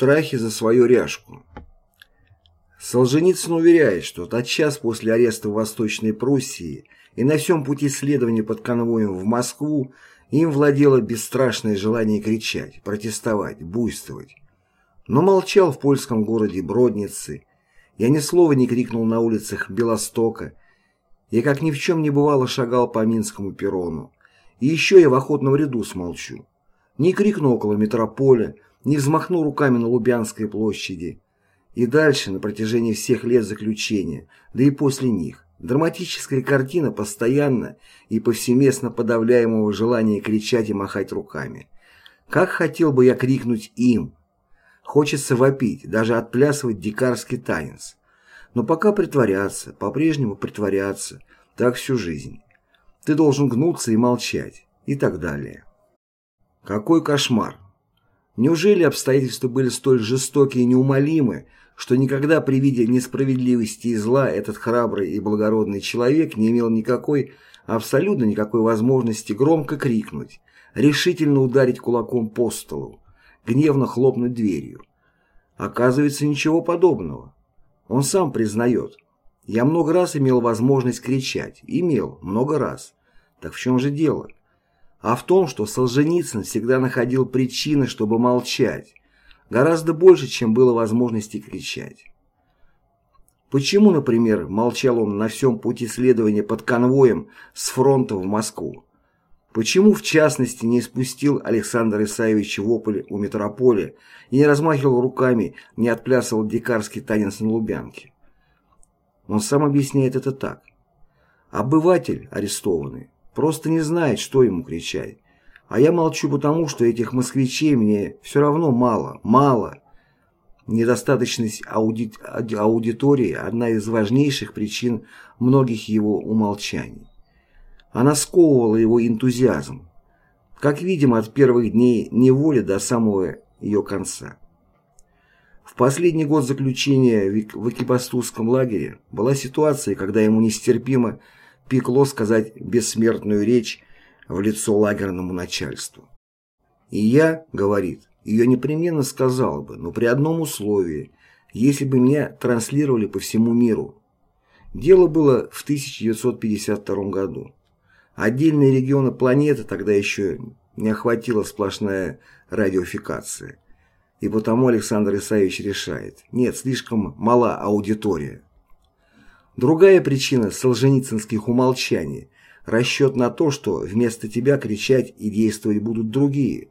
страхе за свою ряжку. Солженицын уверяет, что тотчас после ареста в Восточной Пруссии и на всем пути следования под конвоем в Москву им владело бесстрашное желание кричать, протестовать, буйствовать. Но молчал в польском городе Бродницы, я ни слова не крикнул на улицах Белостока, я как ни в чем не бывало шагал по Минскому перрону, и еще я в охотном ряду смолчу. Не крикну около метрополя, не взмахнул руками на Лубянской площади. И дальше, на протяжении всех лет заключения, да и после них, драматическая картина постоянно и повсеместно подавляемого желания кричать и махать руками. Как хотел бы я крикнуть им. Хочется вопить, даже отплясывать дикарский танец. Но пока притворяться, по-прежнему притворяться, так всю жизнь. Ты должен гнуться и молчать, и так далее. Какой кошмар! Неужели обстоятельства были столь жестокие и неумолимы, что никогда при виде несправедливости и зла этот храбрый и благородный человек не имел никакой, абсолютно никакой возможности громко крикнуть, решительно ударить кулаком по столу, гневно хлопнуть дверью? Оказывается, ничего подобного. Он сам признает. Я много раз имел возможность кричать. Имел, много раз. Так в чем же дело? А в том, что Солженицын всегда находил причины, чтобы молчать, гораздо больше, чем было возможности кричать. Почему, например, молчал он на всем пути следования под конвоем с фронта в Москву? Почему, в частности, не спустил Александр Исаевич вопль у метрополя и не размахивал руками, не отплясывал дикарский танец на Лубянке? Он сам объясняет это так. Обыватель арестованный Просто не знает, что ему кричать. А я молчу потому, что этих москвичей мне все равно мало, мало. Недостаточность ауди... аудитории – одна из важнейших причин многих его умолчаний. Она сковывала его энтузиазм, как видим, от первых дней неволи до самого ее конца. В последний год заключения в экипастузском лагере была ситуация, когда ему нестерпимо пекло сказать бессмертную речь в лицо лагерному начальству. И я, говорит, ее непременно сказал бы, но при одном условии, если бы меня транслировали по всему миру. Дело было в 1952 году. Отдельные регионы планеты тогда еще не охватила сплошная радиофикация. И потому Александр Исаевич решает, нет, слишком мала аудитория. Другая причина солженицынских умолчаний – расчет на то, что вместо тебя кричать и действовать будут другие.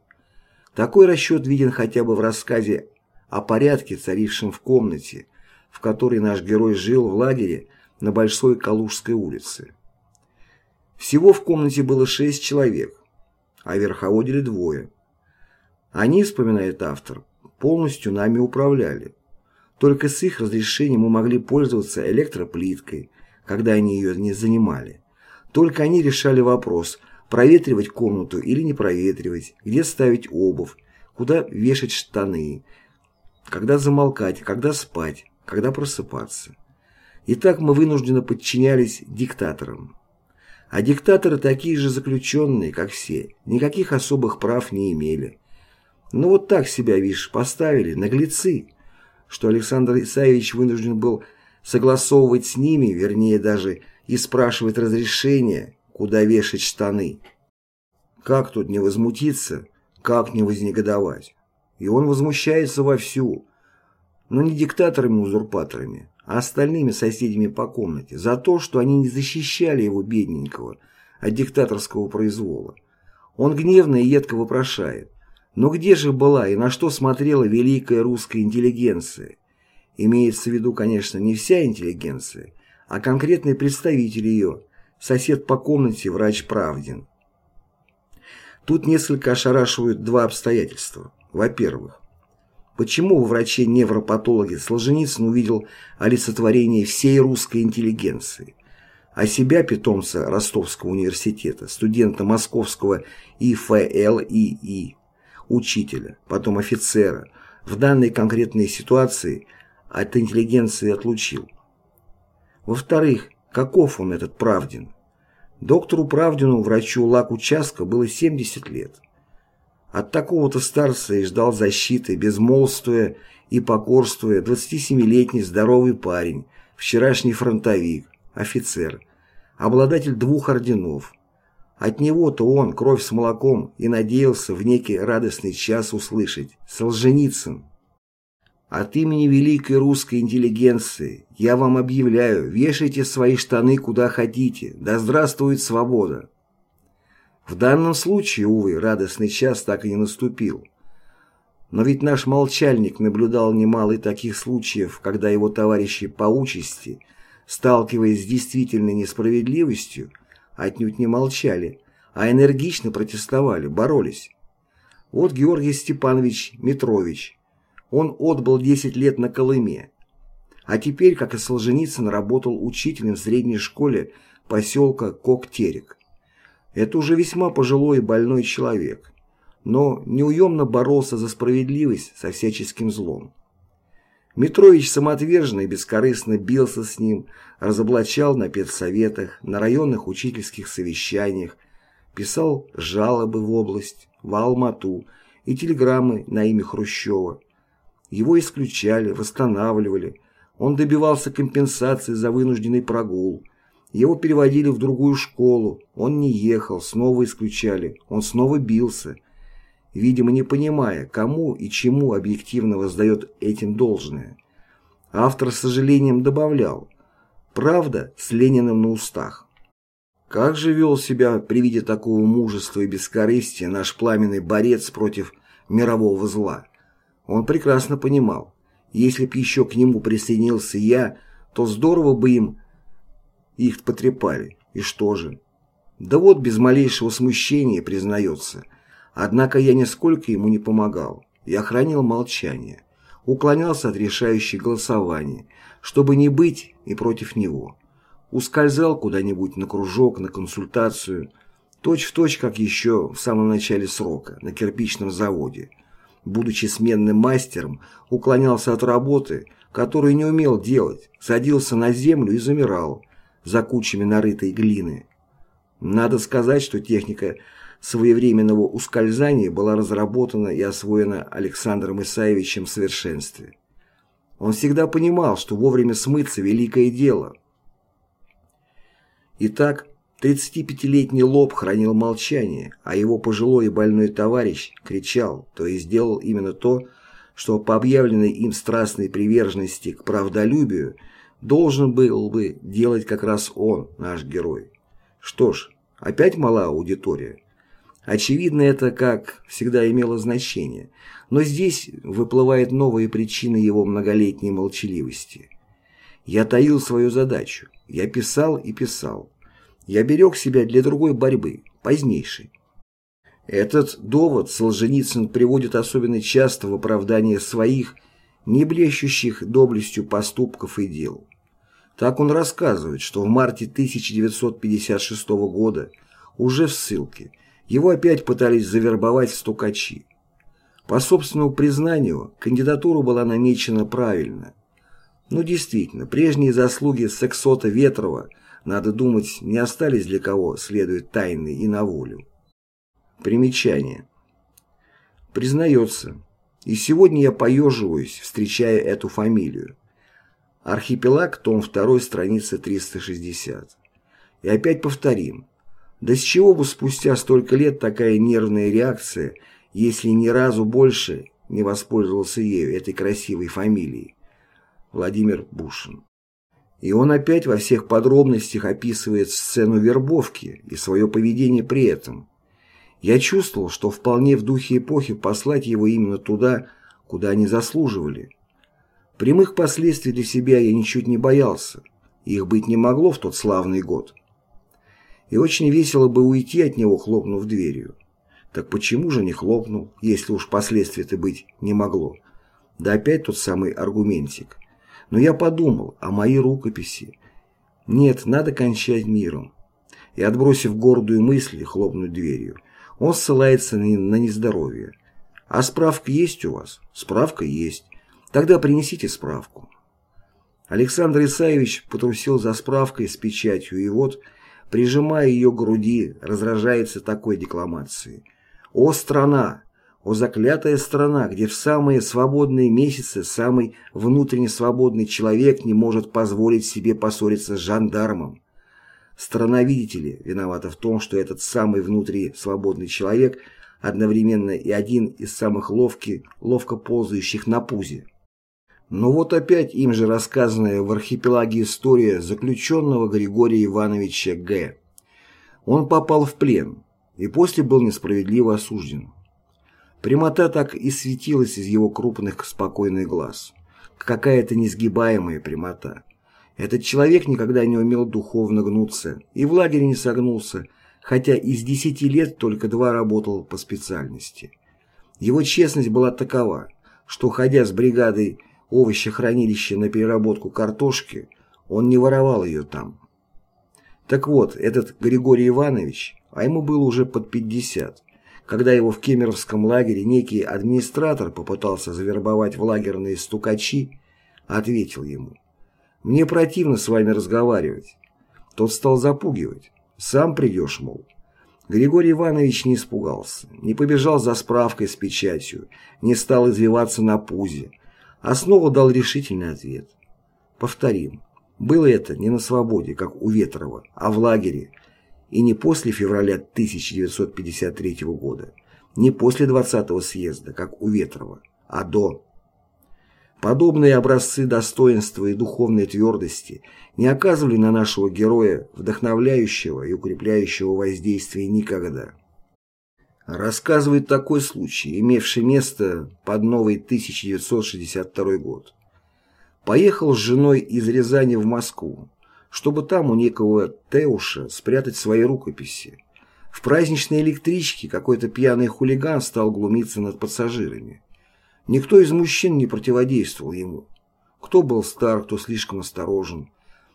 Такой расчет виден хотя бы в рассказе о порядке, царившем в комнате, в которой наш герой жил в лагере на Большой Калужской улице. Всего в комнате было шесть человек, а верховодили двое. Они, вспоминает автор, полностью нами управляли. Только с их разрешения мы могли пользоваться электроплиткой, когда они ее не занимали. Только они решали вопрос, проветривать комнату или не проветривать, где ставить обувь, куда вешать штаны, когда замолкать, когда спать, когда просыпаться. И так мы вынужденно подчинялись диктаторам. А диктаторы такие же заключенные, как все, никаких особых прав не имели. Ну вот так себя, видишь, поставили, наглецы что Александр Исаевич вынужден был согласовывать с ними, вернее даже и спрашивать разрешения, куда вешать штаны. Как тут не возмутиться, как не вознегодовать? И он возмущается вовсю, но не диктаторами-узурпаторами, а остальными соседями по комнате, за то, что они не защищали его бедненького от диктаторского произвола. Он гневно и едко вопрошает, но где же была и на что смотрела великая русская интеллигенция? Имеется в виду, конечно, не вся интеллигенция, а конкретный представитель ее, сосед по комнате врач Правдин. Тут несколько ошарашивают два обстоятельства. Во-первых, почему у врачей-невропатологи Солженицын увидел олицетворение всей русской интеллигенции, а себя, питомца Ростовского университета, студента Московского ИФЛИИ, учителя, потом офицера, в данной конкретной ситуации от интеллигенции отлучил. Во-вторых, каков он этот Правдин? Доктору Правдину, врачу лак участка, было 70 лет. От такого-то старца и ждал защиты, безмолвствуя и покорствуя 27-летний здоровый парень, вчерашний фронтовик, офицер, обладатель двух орденов. От него-то он, кровь с молоком, и надеялся в некий радостный час услышать «Солженицын». От имени великой русской интеллигенции я вам объявляю, вешайте свои штаны куда хотите, да здравствует свобода. В данном случае, увы, радостный час так и не наступил. Но ведь наш молчальник наблюдал немало и таких случаев, когда его товарищи по участи, сталкиваясь с действительной несправедливостью, отнюдь не молчали, а энергично протестовали, боролись. Вот Георгий Степанович Митрович. Он отбыл 10 лет на Колыме. А теперь, как и Солженицын, работал учителем в средней школе поселка Коктерек. Это уже весьма пожилой и больной человек, но неуемно боролся за справедливость со всяческим злом. Митрович самоотверженно и бескорыстно бился с ним, разоблачал на педсоветах, на районных учительских совещаниях, писал жалобы в область, в Алмату и телеграммы на имя Хрущева. Его исключали, восстанавливали, он добивался компенсации за вынужденный прогул, его переводили в другую школу, он не ехал, снова исключали, он снова бился, видимо, не понимая, кому и чему объективно воздает этим должное. Автор с сожалением добавлял «Правда с Лениным на устах». Как же вел себя при виде такого мужества и бескорыстия наш пламенный борец против мирового зла? Он прекрасно понимал, если б еще к нему присоединился я, то здорово бы им их потрепали. И что же? Да вот без малейшего смущения признается. Однако я нисколько ему не помогал. Я хранил молчание. Уклонялся от решающих голосований, чтобы не быть и против него. Ускользал куда-нибудь на кружок, на консультацию, точь-в-точь, точь, как еще в самом начале срока, на кирпичном заводе. Будучи сменным мастером, уклонялся от работы, которую не умел делать, садился на землю и замирал, за кучами нарытой глины. Надо сказать, что техника своевременного ускользания была разработана и освоена Александром Исаевичем в совершенстве. Он всегда понимал, что вовремя смыться – великое дело. Итак, 35-летний лоб хранил молчание, а его пожилой и больной товарищ кричал, то есть делал именно то, что по объявленной им страстной приверженности к правдолюбию – должен был бы делать как раз он, наш герой. Что ж, опять мала аудитория. Очевидно, это, как всегда, имело значение, но здесь выплывает новая причина его многолетней молчаливости. Я таил свою задачу, я писал и писал. Я берег себя для другой борьбы, позднейшей. Этот довод Солженицын приводит особенно часто в оправдание своих, не блещущих доблестью поступков и дел. Так он рассказывает, что в марте 1956 года, уже в ссылке, его опять пытались завербовать в стукачи. По собственному признанию, кандидатура была намечена правильно. Но действительно, прежние заслуги сексота Ветрова, надо думать, не остались для кого следует тайны и на волю. Примечание. Признается, и сегодня я поеживаюсь, встречая эту фамилию. Архипелаг, том 2, страница 360. И опять повторим. Да с чего бы спустя столько лет такая нервная реакция, если ни разу больше не воспользовался ею, этой красивой фамилией? Владимир Бушин. И он опять во всех подробностях описывает сцену вербовки и свое поведение при этом. Я чувствовал, что вполне в духе эпохи послать его именно туда, куда они заслуживали – Прямых последствий для себя я ничуть не боялся. Их быть не могло в тот славный год. И очень весело бы уйти от него, хлопнув дверью. Так почему же не хлопнул, если уж последствий-то быть не могло? Да опять тот самый аргументик. Но я подумал о моей рукописи. Нет, надо кончать миром. И отбросив гордую мысль, хлопнуть дверью, он ссылается на нездоровье. А справка есть у вас? Справка есть. Тогда принесите справку. Александр Исаевич потрусил за справкой с печатью, и вот, прижимая ее к груди, разражается такой декламацией. «О, страна! О заклятая страна, где в самые свободные месяцы самый внутренне свободный человек не может позволить себе поссориться с жандармом. Страна, видите ли, виновата в том, что этот самый внутри свободный человек одновременно и один из самых ловких, ловко ползающих на пузе. Но вот опять им же рассказанная в архипелаге история заключенного Григория Ивановича Г. Он попал в плен и после был несправедливо осужден. Прямота так и светилась из его крупных спокойных глаз. Какая-то несгибаемая прямота. Этот человек никогда не умел духовно гнуться и в лагере не согнулся, хотя из десяти лет только два работал по специальности. Его честность была такова, что, ходя с бригадой овощехранилища на переработку картошки, он не воровал ее там. Так вот, этот Григорий Иванович, а ему было уже под пятьдесят, когда его в Кемеровском лагере некий администратор попытался завербовать в лагерные стукачи, ответил ему «Мне противно с вами разговаривать». Тот стал запугивать «Сам придешь, мол». Григорий Иванович не испугался, не побежал за справкой с печатью, не стал извиваться на пузе, а снова дал решительный ответ. Повторим, было это не на свободе, как у Ветрова, а в лагере, и не после февраля 1953 года, не после 20-го съезда, как у Ветрова, а до. Подобные образцы достоинства и духовной твердости не оказывали на нашего героя вдохновляющего и укрепляющего воздействия никогда. Рассказывает такой случай, имевший место под новый 1962 год. Поехал с женой из Рязани в Москву чтобы там у некого Теуша спрятать свои рукописи. В праздничной электричке какой-то пьяный хулиган стал глумиться над пассажирами. Никто из мужчин не противодействовал ему. Кто был стар, кто слишком осторожен.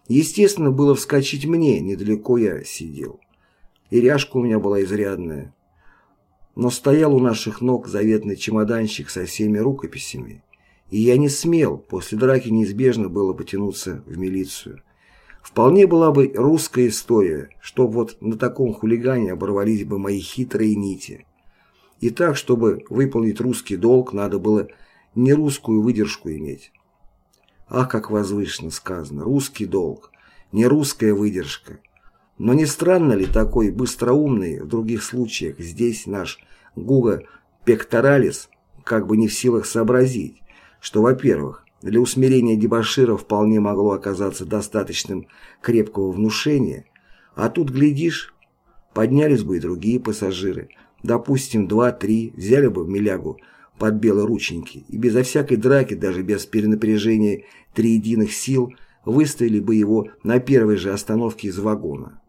Естественно, было вскочить мне, недалеко я сидел. И ряжка у меня была изрядная. Но стоял у наших ног заветный чемоданчик со всеми рукописями. И я не смел, после драки неизбежно было потянуться в милицию. Вполне была бы русская история, что вот на таком хулигане оборвались бы мои хитрые нити. И так, чтобы выполнить русский долг, надо было не русскую выдержку иметь. Ах, как возвышенно сказано, русский долг, не русская выдержка. Но не странно ли такой быстроумный в других случаях здесь наш Гуга Пекторалис как бы не в силах сообразить, что, во-первых, для усмирения дебошира вполне могло оказаться достаточным крепкого внушения, а тут, глядишь, поднялись бы и другие пассажиры, допустим, два-три, взяли бы в милягу под белые рученьки и безо всякой драки, даже без перенапряжения триединых сил, выставили бы его на первой же остановке из вагона.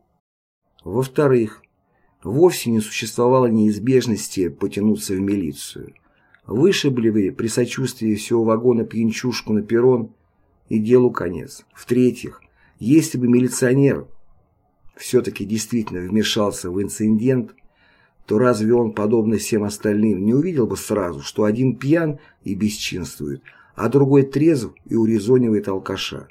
Во-вторых, вовсе не существовало неизбежности потянуться в милицию – Вышибли вы при сочувствии всего вагона пьянчушку на перрон, и делу конец. В-третьих, если бы милиционер все-таки действительно вмешался в инцидент, то разве он, подобно всем остальным, не увидел бы сразу, что один пьян и бесчинствует, а другой трезв и урезонивает алкаша?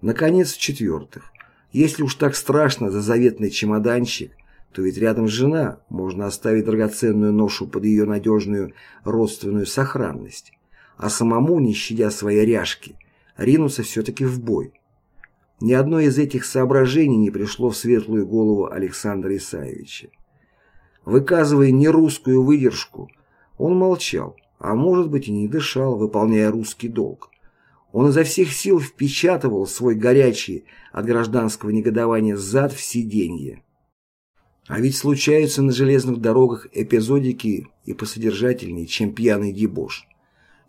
Наконец, в-четвертых, если уж так страшно за заветный чемоданчик, то ведь рядом жена, можно оставить драгоценную ношу под ее надежную родственную сохранность, а самому, не щадя своей ряжки, ринуться все-таки в бой. Ни одно из этих соображений не пришло в светлую голову Александра Исаевича. Выказывая нерусскую выдержку, он молчал, а может быть и не дышал, выполняя русский долг. Он изо всех сил впечатывал свой горячий от гражданского негодования зад в сиденье. А ведь случаются на железных дорогах эпизодики и посодержательнее, чем пьяный дебош.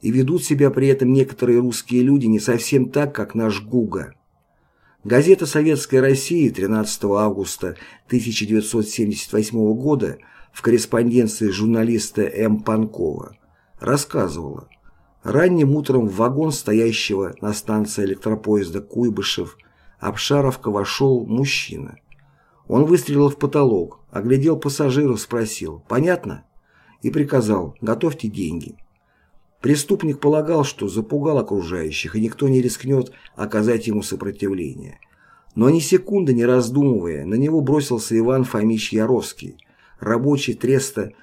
И ведут себя при этом некоторые русские люди не совсем так, как наш Гуга. Газета «Советская Россия» 13 августа 1978 года в корреспонденции журналиста М. Панкова рассказывала, ранним утром в вагон стоящего на станции электропоезда Куйбышев Обшаровка вошел мужчина – он выстрелил в потолок, оглядел пассажиров, спросил «Понятно?» и приказал «Готовьте деньги». Преступник полагал, что запугал окружающих, и никто не рискнет оказать ему сопротивление. Но ни секунды не раздумывая, на него бросился Иван Фомич Яровский, рабочий треста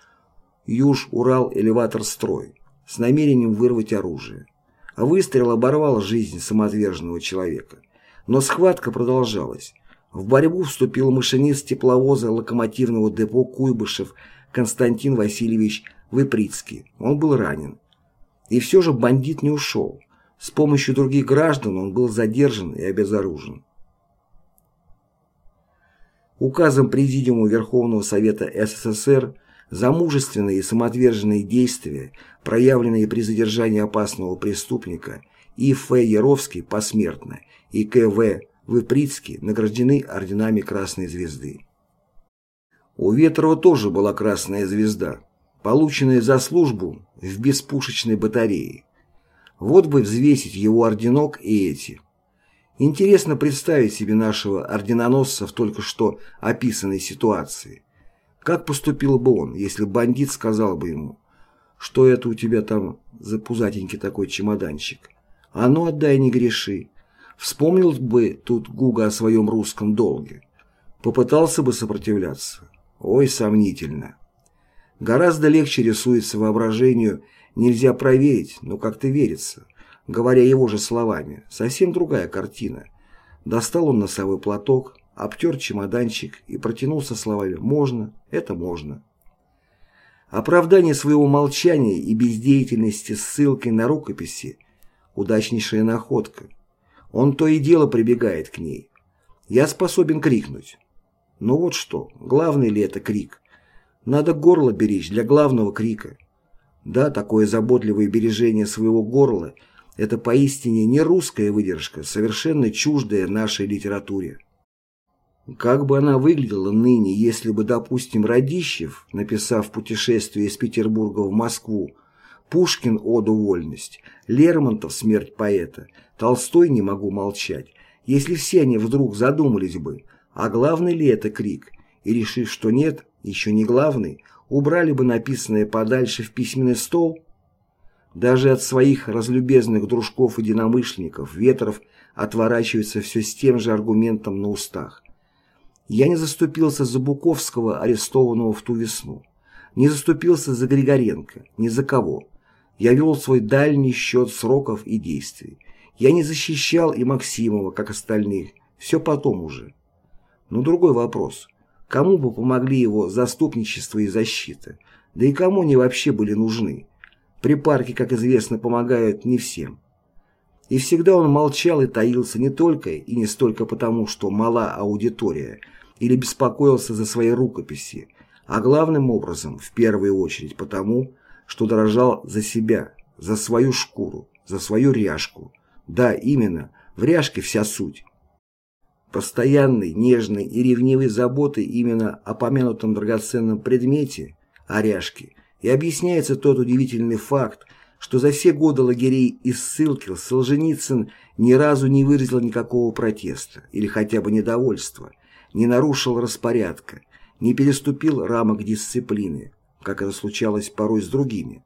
Юж-Урал-элеватор-строй с намерением вырвать оружие. А выстрел оборвал жизнь самоотверженного человека. Но схватка продолжалась. В борьбу вступил машинист тепловоза локомотивного депо Куйбышев Константин Васильевич Выприцкий. Он был ранен. И все же бандит не ушел. С помощью других граждан он был задержан и обезоружен. Указом Президиума Верховного Совета СССР за мужественные и самоотверженные действия, проявленные при задержании опасного преступника, И.Ф. Яровский посмертно и К.В. Выприцкий награждены орденами Красной Звезды. У Ветрова тоже была Красная Звезда, полученная за службу в беспушечной батарее. Вот бы взвесить его орденок и эти. Интересно представить себе нашего орденоносца в только что описанной ситуации. Как поступил бы он, если бандит сказал бы ему, что это у тебя там за пузатенький такой чемоданчик? А ну отдай, не греши. Вспомнил бы тут Гуга о своем русском долге. Попытался бы сопротивляться. Ой, сомнительно. Гораздо легче рисуется воображению, нельзя проверить, но как-то верится. Говоря его же словами, совсем другая картина. Достал он носовой платок, обтер чемоданчик и протянул со словами «можно, это можно». Оправдание своего молчания и бездеятельности с ссылкой на рукописи – удачнейшая находка. Он то и дело прибегает к ней. Я способен крикнуть. Но вот что, главный ли это крик? Надо горло беречь для главного крика. Да, такое заботливое бережение своего горла – это поистине не русская выдержка, совершенно чуждая нашей литературе. Как бы она выглядела ныне, если бы, допустим, Радищев, написав «Путешествие из Петербурга в Москву», Пушкин «Оду вольность», Лермонтов «Смерть поэта», Толстой «Не могу молчать», если все они вдруг задумались бы, а главный ли это крик, и решив, что нет, еще не главный, убрали бы написанное подальше в письменный стол? Даже от своих разлюбезных дружков-единомышленников Ветров отворачивается все с тем же аргументом на устах. Я не заступился за Буковского, арестованного в ту весну. Не заступился за Григоренко, ни за кого. Я вел свой дальний счет сроков и действий. Я не защищал и Максимова, как остальных. Все потом уже. Но другой вопрос. Кому бы помогли его заступничество и защита? Да и кому они вообще были нужны? Припарки, как известно, помогают не всем. И всегда он молчал и таился не только и не столько потому, что мала аудитория, или беспокоился за свои рукописи, а главным образом, в первую очередь, потому, что дорожал за себя, за свою шкуру, за свою ряжку. Да, именно, в ряжке вся суть. Постоянной, нежной и ревнивой заботой именно о помянутом драгоценном предмете, о ряжке, и объясняется тот удивительный факт, что за все годы лагерей и ссылки Солженицын ни разу не выразил никакого протеста или хотя бы недовольства, не нарушил распорядка, не переступил рамок дисциплины, как это случалось порой с другими.